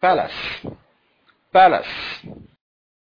palace. Palace.